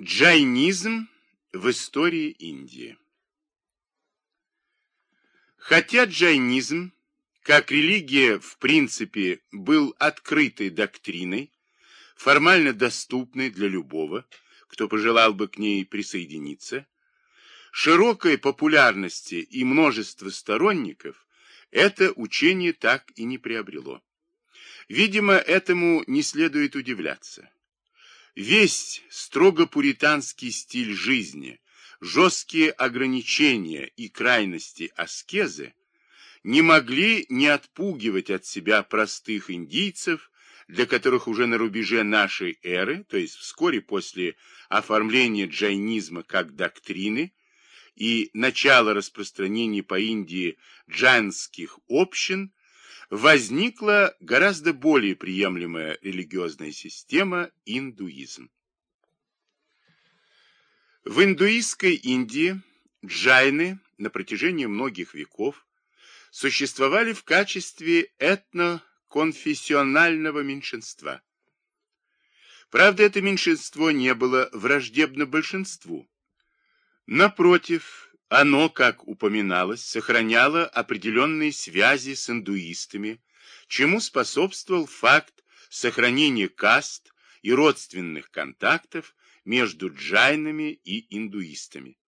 Джайнизм в истории Индии Хотя джайнизм, как религия, в принципе, был открытой доктриной, формально доступной для любого, кто пожелал бы к ней присоединиться, широкой популярности и множество сторонников это учение так и не приобрело. Видимо, этому не следует удивляться. Весь строго пуританский стиль жизни, жесткие ограничения и крайности аскезы не могли не отпугивать от себя простых индийцев, для которых уже на рубеже нашей эры, то есть вскоре после оформления джайнизма как доктрины и начала распространения по Индии джайнских общин, возникла гораздо более приемлемая религиозная система – индуизм. В индуистской Индии джайны на протяжении многих веков существовали в качестве этноконфессионального меньшинства. Правда, это меньшинство не было враждебно большинству. Напротив, оно, как упоминалось, сохраняло определенные связи с индуистами, чему способствовал факт сохранения каст и родственных контактов между джайнами и индуистами.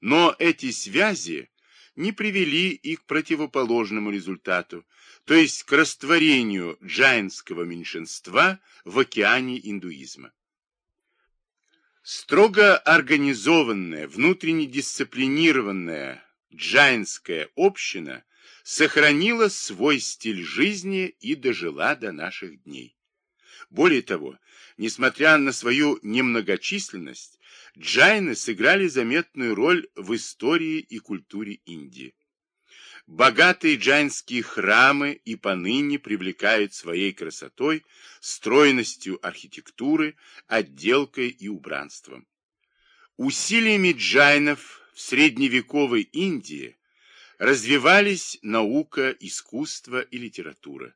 Но эти связи не привели и к противоположному результату, то есть к растворению джайнского меньшинства в океане индуизма. Строго организованная, внутренне дисциплинированная джайнская община сохранила свой стиль жизни и дожила до наших дней. Более того, несмотря на свою немногочисленность, джайны сыграли заметную роль в истории и культуре Индии. Богатые джайнские храмы и поныне привлекают своей красотой, стройностью архитектуры, отделкой и убранством. Усилиями джайнов в средневековой Индии развивались наука, искусство и литература.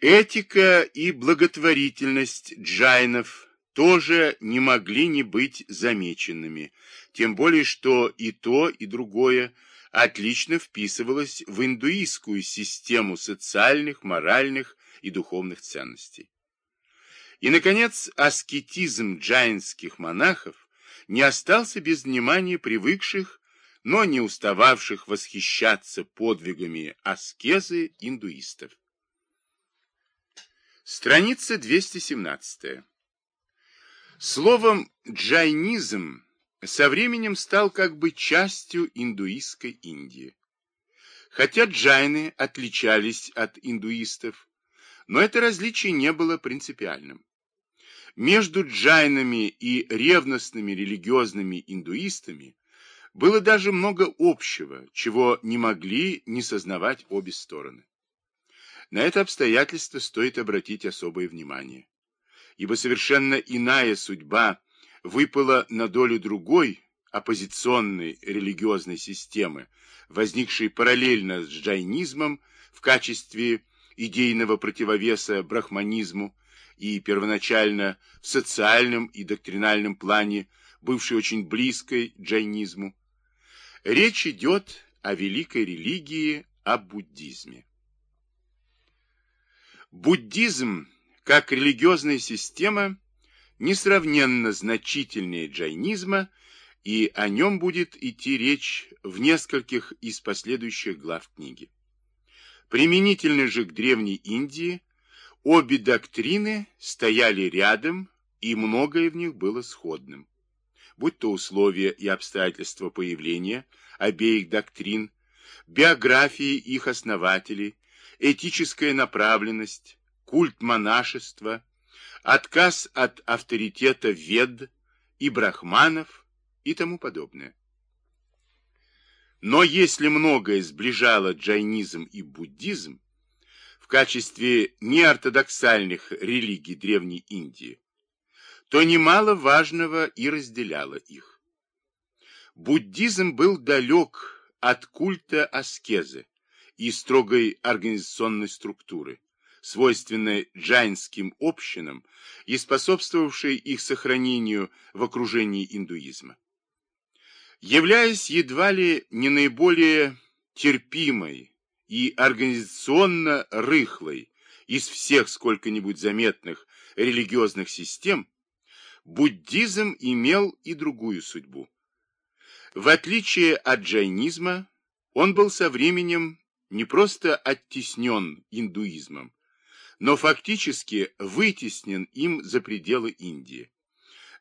Этика и благотворительность джайнов тоже не могли не быть замеченными, тем более что и то, и другое – отлично вписывалась в индуистскую систему социальных, моральных и духовных ценностей. И, наконец, аскетизм джайнских монахов не остался без внимания привыкших, но не устававших восхищаться подвигами аскезы индуистов. Страница 217. Словом «джайнизм» со временем стал как бы частью индуистской Индии. Хотя джайны отличались от индуистов, но это различие не было принципиальным. Между джайнами и ревностными религиозными индуистами было даже много общего, чего не могли не сознавать обе стороны. На это обстоятельство стоит обратить особое внимание, ибо совершенно иная судьба выпало на долю другой оппозиционной религиозной системы, возникшей параллельно с джайнизмом в качестве идейного противовеса брахманизму и первоначально в социальном и доктринальном плане бывшей очень близкой джайнизму. Речь идет о великой религии, о буддизме. Буддизм, как религиозная система, несравненно значительнее джайнизма, и о нем будет идти речь в нескольких из последующих глав книги. Применительно же к Древней Индии, обе доктрины стояли рядом, и многое в них было сходным. Будь то условия и обстоятельства появления обеих доктрин, биографии их основателей, этическая направленность, культ монашества, отказ от авторитета вед и брахманов и тому подобное. Но если многое сближало джайнизм и буддизм в качестве неортодоксальных религий Древней Индии, то немало важного и разделяло их. Буддизм был далек от культа аскезы и строгой организационной структуры, свойственной джайнским общинам и способствовавшей их сохранению в окружении индуизма. Являясь едва ли не наиболее терпимой и организационно рыхлой из всех сколько-нибудь заметных религиозных систем, буддизм имел и другую судьбу. В отличие от джайнизма, он был со временем не просто оттеснен индуизмом, но фактически вытеснен им за пределы Индии,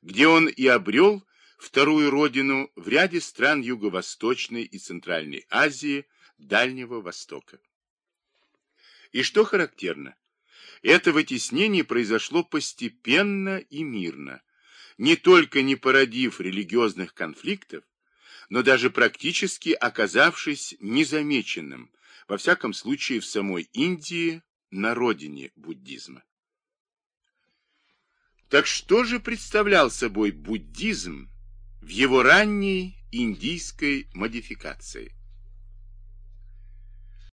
где он и обрел вторую родину в ряде стран Юго-Восточной и Центральной Азии, Дальнего Востока. И что характерно, это вытеснение произошло постепенно и мирно, не только не породив религиозных конфликтов, но даже практически оказавшись незамеченным, во всяком случае в самой Индии, на родине буддизма. Так что же представлял собой буддизм в его ранней индийской модификации?